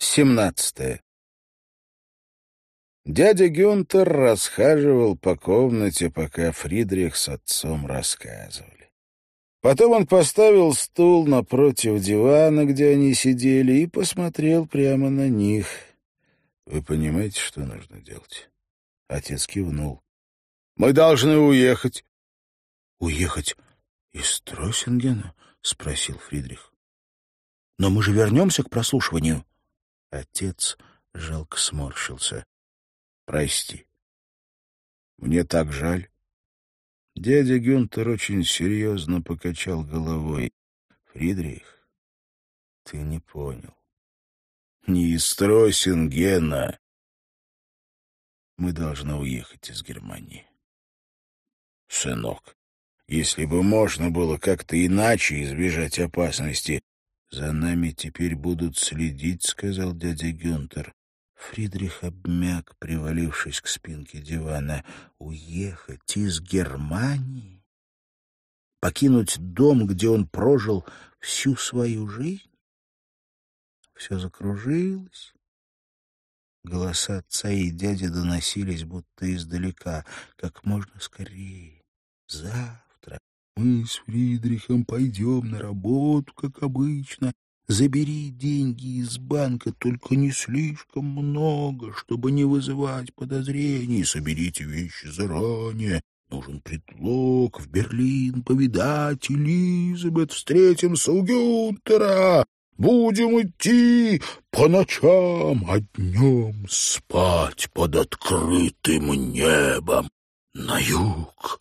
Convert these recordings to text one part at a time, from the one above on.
17. Дядя Гюнтер расхаживал по комнате, пока Фридрих с отцом рассказывали. Потом он поставил стул напротив дивана, где они сидели, и посмотрел прямо на них. «Вы понимаете, что нужно делать?» Отец кивнул. «Мы должны уехать». «Уехать из Троссингена?» — спросил Фридрих. «Но мы же вернемся к прослушиванию». Отец жалко сморщился. «Прости. Мне так жаль». Дядя Гюнтер очень серьезно покачал головой. «Фридрих, ты не понял. Не из Троссингена. Мы должны уехать из Германии. Сынок, если бы можно было как-то иначе избежать опасности, «За нами теперь будут следить», — сказал дядя Гюнтер. Фридрих обмяк, привалившись к спинке дивана. «Уехать из Германии? Покинуть дом, где он прожил всю свою жизнь?» Все закружилось. Голоса отца и дяди доносились будто издалека. «Как можно скорее! За!» Мы с Фридрихом пойдем на работу, как обычно. Забери деньги из банка, только не слишком много, чтобы не вызывать подозрений. Соберите вещи заранее. Нужен предлог в Берлин повидать Элизабет. Встретимся у Гюнтера. Будем идти по ночам, а днем спать под открытым небом. На юг,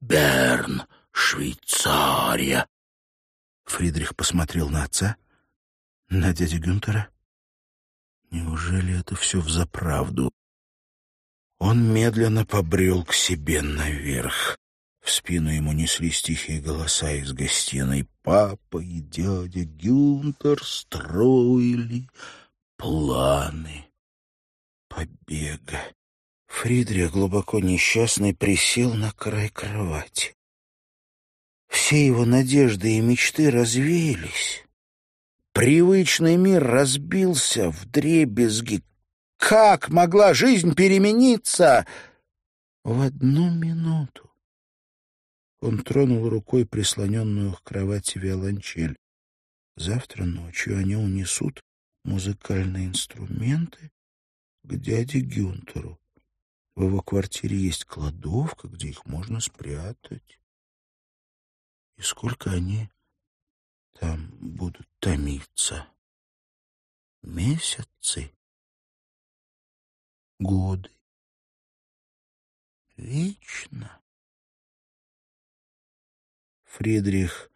Берн, Швейцария. Фридрих посмотрел на отца, на дядю Гюнтера. Неужели это все взаправду? Он медленно побрел к себе наверх. В спину ему неслись тихие голоса из гостиной. Папа и дядя Гюнтер строили планы побега. Фридрих, глубоко несчастный, присел на край кровати. Все его надежды и мечты развеялись. Привычный мир разбился в дребезги. Как могла жизнь перемениться в одну минуту? Он тронул рукой прислоненную к кровати виолончель. Завтра ночью они унесут музыкальные инструменты к дяде Гюнтеру. В его квартире есть кладовка, где их можно спрятать. И сколько они там будут томиться? Месяцы? Годы? Вечно? Фридрих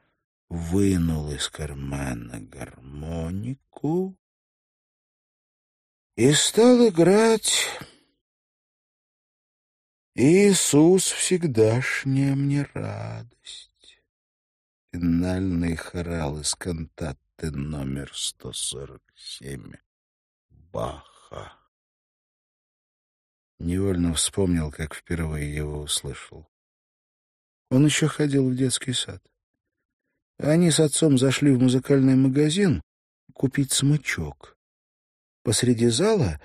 вынул из кармана гармонику и стал играть «Иисус всегдашняя мне радость» финальный хорал из кантаты номер 147 Баха. Невольно вспомнил, как впервые его услышал. Он еще ходил в детский сад. Они с отцом зашли в музыкальный магазин купить смычок. Посреди зала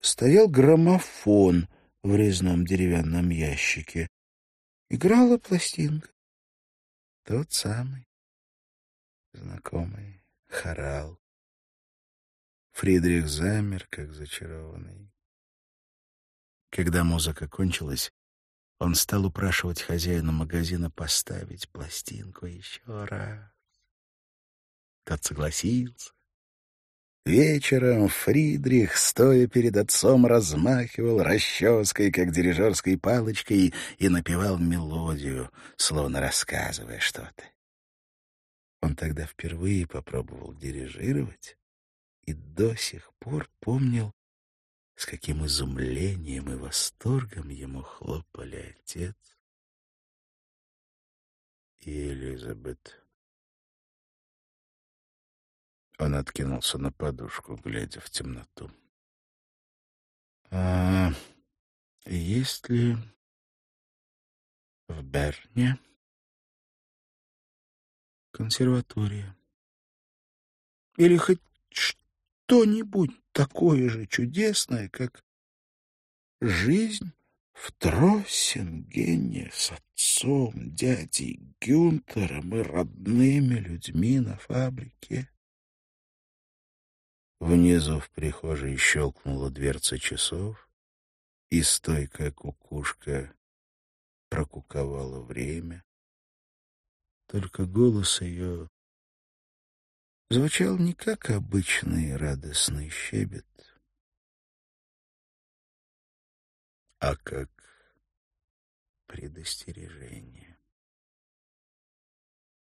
стоял граммофон в резном деревянном ящике. Играла пластинка. Тот самый, знакомый хорал. Фридрих замер, как зачарованный. Когда музыка кончилась, он стал упрашивать хозяина магазина поставить пластинку еще раз. Тот согласился. Вечером Фридрих, стоя перед отцом, размахивал расческой, как дирижерской палочкой, и напевал мелодию, словно рассказывая что-то. Он тогда впервые попробовал дирижировать и до сих пор помнил, с каким изумлением и восторгом ему хлопали отец и Элизабет. Он откинулся на подушку, глядя в темноту. «А есть ли в Берне консерватория? Или хоть что-нибудь такое же чудесное, как жизнь в Троссингене с отцом, дядей Гюнтером и родными людьми на фабрике. Внизу в прихожей щелкнула дверца часов, и стойкая кукушка прокуковала время. Только голос ее звучал не как обычный радостный щебет, а как предостережение.